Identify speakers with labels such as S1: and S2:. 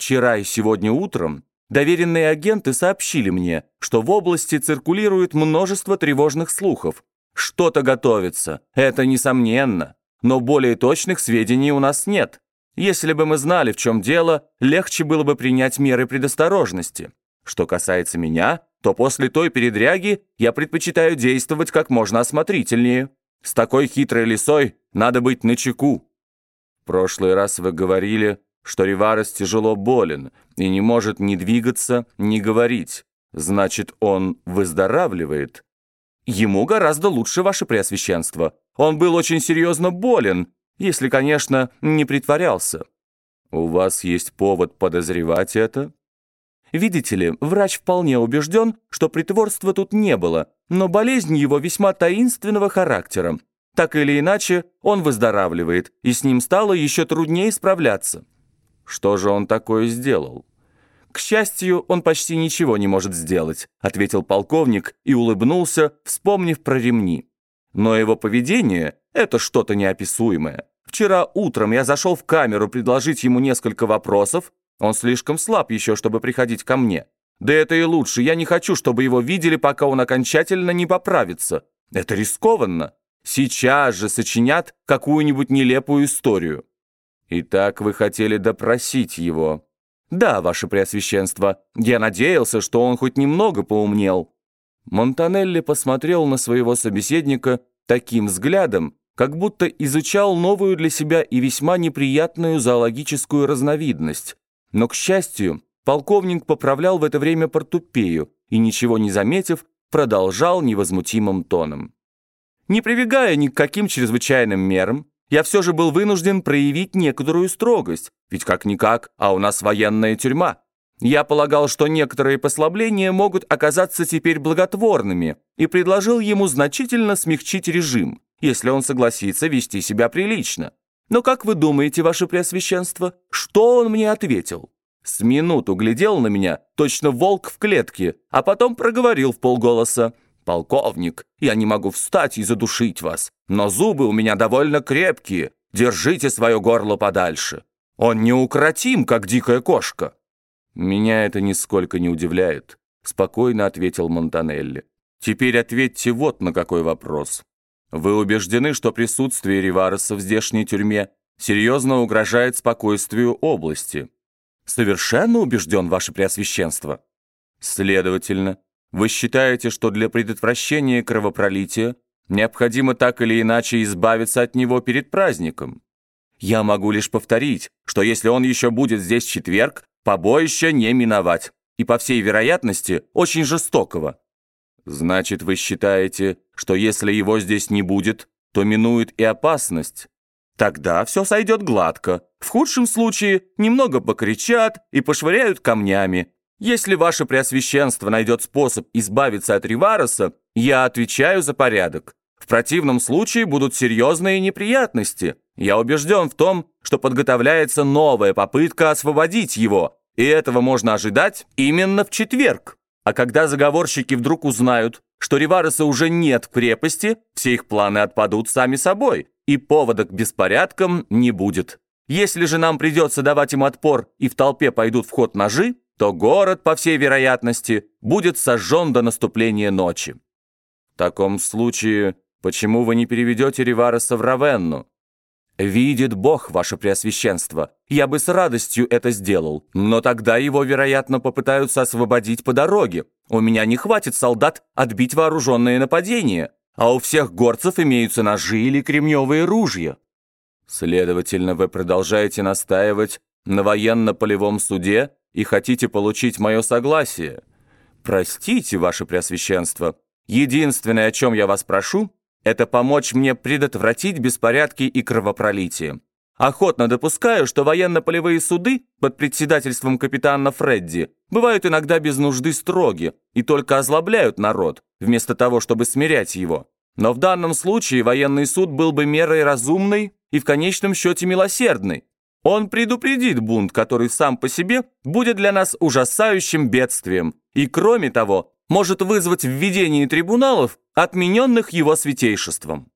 S1: Вчера и сегодня утром доверенные агенты сообщили мне, что в области циркулирует множество тревожных слухов. Что-то готовится, это несомненно, но более точных сведений у нас нет. Если бы мы знали, в чем дело, легче было бы принять меры предосторожности. Что касается меня, то после той передряги я предпочитаю действовать как можно осмотрительнее. С такой хитрой лисой надо быть начеку. В прошлый раз вы говорили, что Риварес тяжело болен и не может ни двигаться, ни говорить. Значит, он выздоравливает. Ему гораздо лучше, ваше преосвященство. Он был очень серьезно болен, если, конечно, не притворялся. У вас есть повод подозревать это? Видите ли, врач вполне убежден, что притворства тут не было, но болезнь его весьма таинственного характера. Так или иначе, он выздоравливает, и с ним стало еще труднее справляться. Что же он такое сделал? «К счастью, он почти ничего не может сделать», ответил полковник и улыбнулся, вспомнив про ремни. «Но его поведение — это что-то неописуемое. Вчера утром я зашел в камеру предложить ему несколько вопросов, он слишком слаб еще, чтобы приходить ко мне. Да это и лучше, я не хочу, чтобы его видели, пока он окончательно не поправится. Это рискованно. Сейчас же сочинят какую-нибудь нелепую историю. Итак, вы хотели допросить его. Да, ваше преосвященство, я надеялся, что он хоть немного поумнел. Монтанелли посмотрел на своего собеседника таким взглядом, как будто изучал новую для себя и весьма неприятную зоологическую разновидность. Но, к счастью, полковник поправлял в это время портупею и, ничего не заметив, продолжал невозмутимым тоном. Не прибегая ни к каким чрезвычайным мерам, я все же был вынужден проявить некоторую строгость, ведь как-никак, а у нас военная тюрьма. Я полагал, что некоторые послабления могут оказаться теперь благотворными, и предложил ему значительно смягчить режим, если он согласится вести себя прилично. Но как вы думаете, ваше преосвященство, что он мне ответил? С минуту глядел на меня, точно волк в клетке, а потом проговорил в полголоса. «Полковник, я не могу встать и задушить вас, но зубы у меня довольно крепкие. Держите свое горло подальше. Он неукротим, как дикая кошка». «Меня это нисколько не удивляет», — спокойно ответил Монтанелли. «Теперь ответьте вот на какой вопрос. Вы убеждены, что присутствие Ривареса в здешней тюрьме серьезно угрожает спокойствию области? Совершенно убежден, Ваше Преосвященство. Следовательно, вы считаете, что для предотвращения кровопролития необходимо так или иначе избавиться от него перед праздником? Я могу лишь повторить, что если он еще будет здесь в четверг, побоища не миновать, и, по всей вероятности, очень жестокого. Значит, вы считаете, что если его здесь не будет, то минует и опасность? Тогда все сойдет гладко. В худшем случае немного покричат и пошвыряют камнями. Если ваше преосвященство найдет способ избавиться от Ривароса, я отвечаю за порядок. В противном случае будут серьезные неприятности. Я убежден в том, что подготовляется новая попытка освободить его, и этого можно ожидать именно в четверг. А когда заговорщики вдруг узнают, что Ривареса уже нет в крепости, все их планы отпадут сами собой, и повода к беспорядкам не будет. Если же нам придется давать им отпор и в толпе пойдут в ход ножи, то город, по всей вероятности, будет сожжен до наступления ночи. В таком случае, почему вы не переведете Ривареса в Равенну? «Видит Бог, ваше Преосвященство, я бы с радостью это сделал, но тогда его, вероятно, попытаются освободить по дороге. У меня не хватит солдат отбить вооруженное нападение, а у всех горцев имеются ножи или кремневые ружья». «Следовательно, вы продолжаете настаивать на военно-полевом суде и хотите получить мое согласие? Простите, ваше Преосвященство, единственное, о чем я вас прошу, это помочь мне предотвратить беспорядки и кровопролитие. Охотно допускаю, что военно-полевые суды под председательством капитана Фредди бывают иногда без нужды строги и только озлобляют народ, вместо того, чтобы смирять его. Но в данном случае военный суд был бы мерой разумной и в конечном счете милосердной. Он предупредит бунт, который сам по себе будет для нас ужасающим бедствием, и кроме того, может вызвать введение трибуналов, отмененных его святейшеством.